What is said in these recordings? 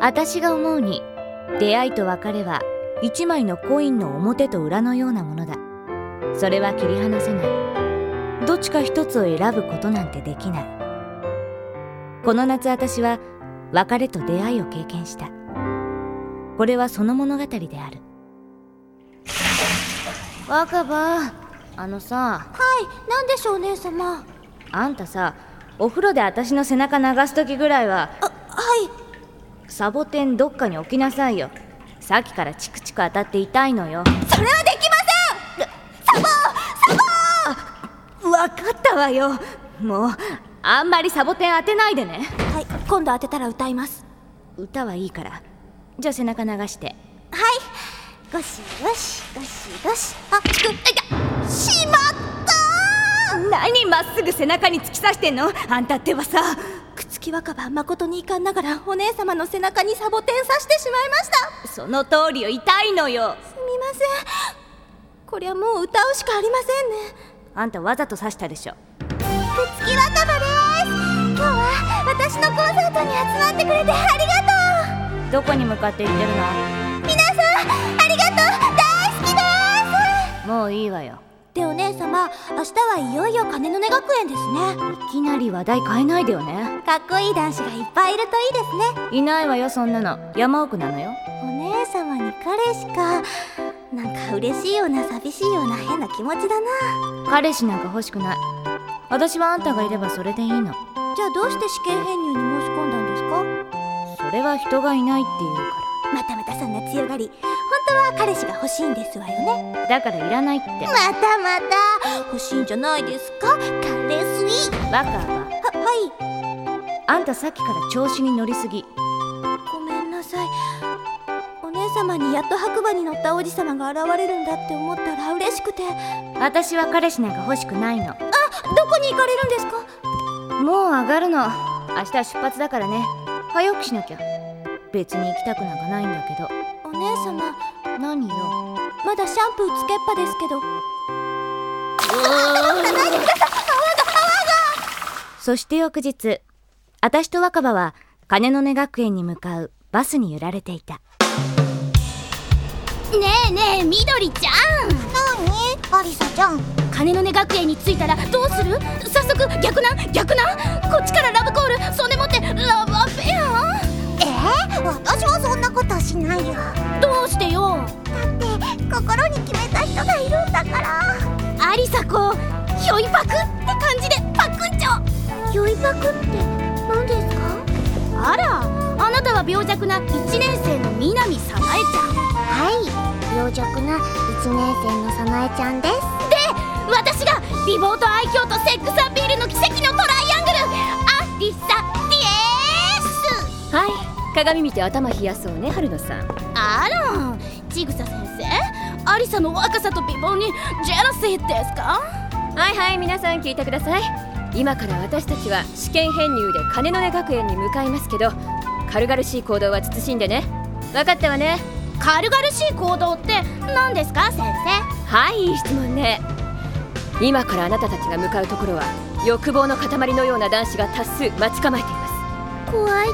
私が思うに出会いと別れは一枚のコインの表と裏のようなものだ。それは切り離せない。どっちか一つを選ぶことなんてできない。この夏私は別れと出会いを経験した。これはその物語である。若葉あのさ。はい何でしょう姉様。あんたさお風呂で私の背中流す時ぐらいはあはいサボテンどっかに置きなさいよ。さっきからチクチク当たって痛いのよ。それはできません！サボサボわかったわよ。もうあんまりサボテン当てないでね。はい今度当てたら歌います。歌はいいから。じゃあ背中流して。はい。ゴシゴシゴシゴシ。あチクいたしまった何まっすぐ背中に突き刺してんの？あんたってばさ朽木若葉誠に遺憾ながらお姉様の背中にサボテン刺してしまいました。その通りよ痛いのよ。すみません。こりゃもう歌うしかありませんね。あんたわざと刺したでしょ。朽木若葉です。今日は私のコンサートに集まってくれてありがとう。どこに向かって行ってるの？皆さんありがとう。大好きです。もういいわよ。でお姉様明日はいよいよ金の根学園ですね。いきなり話題変えないでよねかっこいい男子がいっぱいいるといいですね。いないわよそんなの。山奥なのよ。お姉様に彼氏か。なんか嬉しいような寂しいような変な気持ちだな。彼氏なんか欲しくない。私はあんたがいればそれでいいの。じゃあどうして試験編入に申し込んだんですか？それは人がいないっていうから。またまたそんな強がり。本当は彼氏が欲しいんですわよね。だからいらないって。またまた。欲しいんじゃないですか？彼氏。バカははいあんたさっきから調子に乗りすぎ。ごめんなさい。お姉様にやっと白馬に乗った王子様が現れるんだって思ったら嬉しくて。私は彼氏なんか欲しくないの。あどこに行かれるんですか？もう上がるの。明日出発だからね。早起きしなきゃ。別に行きたくなんかないんだけど。お姉様。何よ。まだシャンプーつけっぱですけど。そして翌日私と若葉は金の根学園に向かうバスに揺られていた。ねえねえみどりちゃん。何？アリサちゃん。金の根学園に着いたらどうする？早速逆な？ん逆な？んこっちからラブコール？そんでもってラブアフェア？えー、私はそんなことしないよ。どうしてよ？だって心に決めた人がいるんだから。アリサ子ひょいパクって感じでパクンチョひょいパクって？あらあなたは病弱な1年生の南早苗ちゃん。はい病弱な1年生の早苗ちゃんです。で私が美貌と愛嬌とセックスアピールの奇跡のトライアングルアリサディエスはい鏡見て頭冷やそうね春野さん。あらちぐさ先生アリサの若さと美貌にジェラシーですか？はいはい皆さん聞いてください今から私たちは試験編入で金の根学園に向かいますけど軽々しい行動は慎んでね。分かったわね。軽々しい行動って何ですか先生？はいいい質問ね。今からあなたたちが向かうところは欲望の塊のような男子が多数待ち構えています。怖いで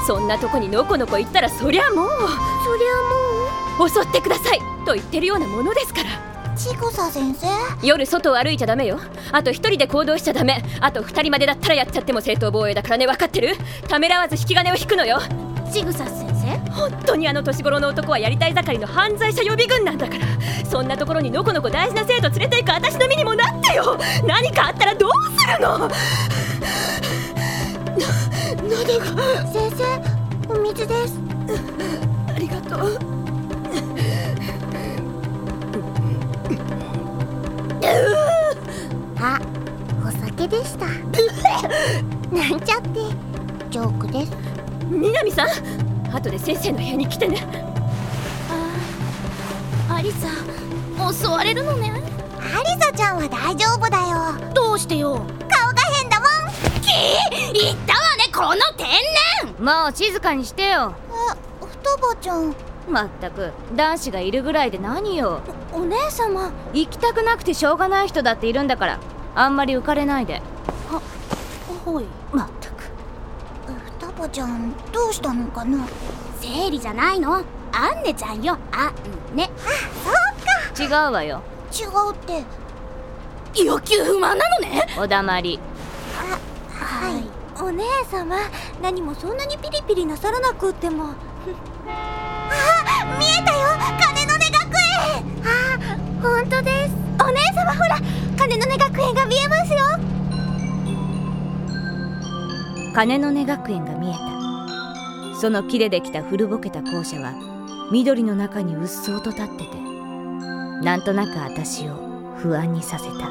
す。そんなとこにのこのこ行ったらそりゃもう。そりゃもう。襲ってくださいと言ってるようなものですからちぐさ先生？夜外を歩いちゃダメよ。あと一人で行動しちゃダメ。あと二人までだったらやっちゃっても正当防衛だからね。分かってる？ためらわず引き金を引くのよ。ちぐさ先生？本当にあの年頃の男はやりたい盛りの犯罪者予備軍なんだから。そんなところにのこのこ大事な生徒連れて行く私の身にもなってよ。何かあったらどうするの？喉が先生お水です。ありがとうでした。なんちゃって。ジョークです。南さん後で先生の部屋に来てね。あアリサ襲われるのね。アリサちゃんは大丈夫だよ。どうしてよ。顔が変だもん。き言ったわねこの天然。もう静かにしてよ。あ双葉ちゃん。まったく男子がいるぐらいで何よ。お姉様。行きたくなくてしょうがない人だっているんだからあんまり浮かれないで。はい。まったく。双葉ちゃんどうしたのかな？生理じゃないの。アンネちゃんよ。あんね。違うわよ。違うって。欲求不満なのね。おだまりはい。お姉様何もそんなにピリピリなさらなくっても。あ見えたよ金の音学園が見えた。その木でできた古ぼけた校舎は緑の中にうっそうと立っててなんとなく私を不安にさせた。